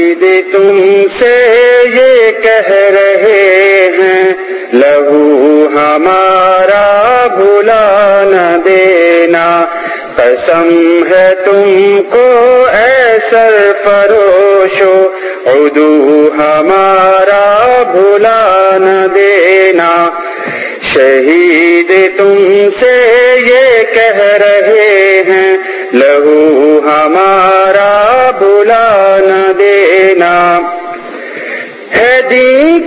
شہید تم سے یہ کہہ رہے ہیں، لہو ہمارا بھلا نہ دینا۔ قسم ہے تم کو اے سر فروشو ادو ہمارا بھلا نہ دینا۔ شہید تم سے یہ کہہ رہے ہیں، لہو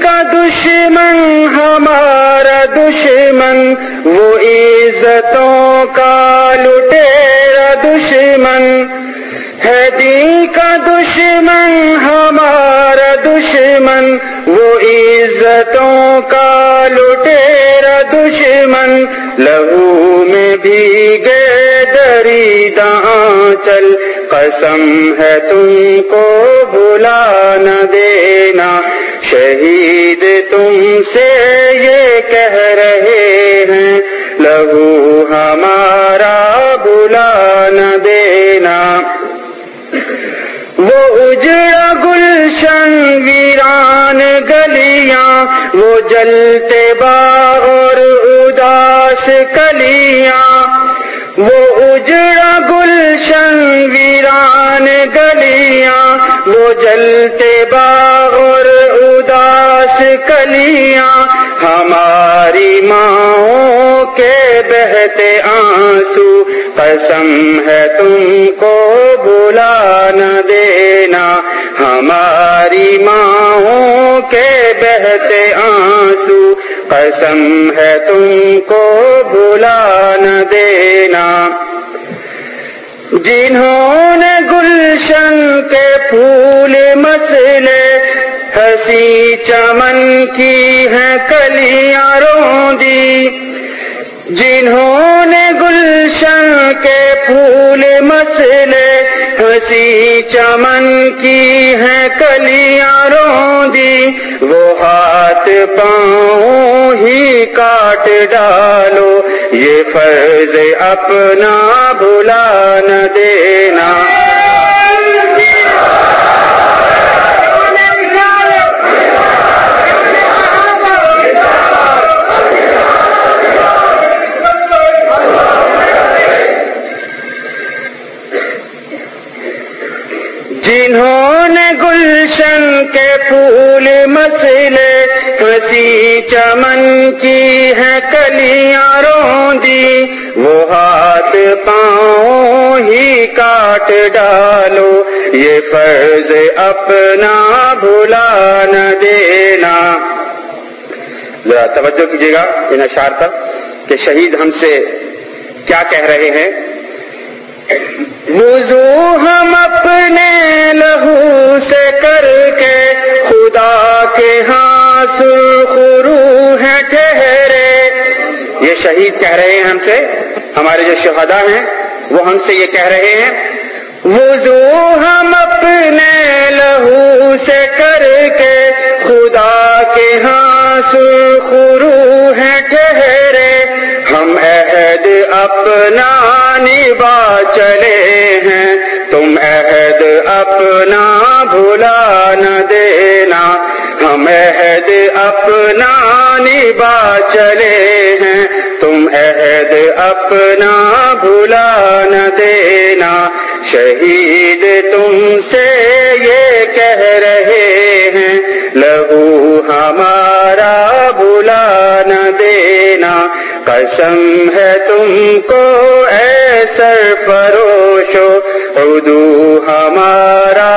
کا دشمن، ہمارا دشمن، وہ عزتوں کا لٹیرا دشمن۔ ہے دین کا دشمن، ہمارا دشمن، وہ عزتوں کا لٹیرا دشمن۔ لہو میں بھی گئے دری چل قسم ہے تم کو بھلا نہ دینا۔ شہید تم سے یہ کہہ رہے ہیں، لہو ہمارا بھلا نہ دینا۔ وہ اجڑا گلشن ویران گلیاں، وہ جلتے باغ اور اداس کلیاں جلتے باغ اور اداس کلیاں ہماری ماں کے بہتے آنسو، قسم ہے تم کو بلا نہ دینا۔ ہماری ماں کے بہتے آنسو، قسم ہے تم کو بلا نہ دینا۔ جنہوں نے گلشن کے پھول مسلے ہنسی چمن کی ہیں کلیاں روندی۔ جنہوں نے گلشن کے پھول مسلے ہنسی چمن کی ہیں کلیاں روندی۔ وہ ہاتھ پاؤں ہی کاٹ ڈالو یہ فرض اپنا بھلا نہ دینا۔ کے پھول مسلے ہنسی چمن کی ہے کلیاں روندی۔ وہ ہاتھ پاؤں ہی کاٹ ڈالو، یہ فرض اپنا بھلا نہ دینا۔ ذرا توجہ کیجیے گا ان اشار پر کہ شہید ہم سے کیا کہہ رہے ہیں۔ وضو ہاں سرخرو ہے ٹھہرے۔ یہ شہید کہہ رہے ہیں ہم سے، ہمارے جو شہدا ہیں، وہ ہم سے یہ کہہ رہے ہیں، وضو ہم اپنے لہو سے کر کے، خدا کے ہاں سرخرو ہے ٹھہرے۔ ہم عہد اپنا نبا چلے ہیں، تم عہد اپنا بھلا نہ دینا۔ ہم عہد اپنا نبا چلے ہیں۔ تم عہد اپنا بھلا نہ دینا۔ شہید تم سے یہ کہہ رہے ہیں۔ لہو ہمارا بھلا نہ دینا۔ قسم ہے تم کو اے سر فروشو ادو ہمارا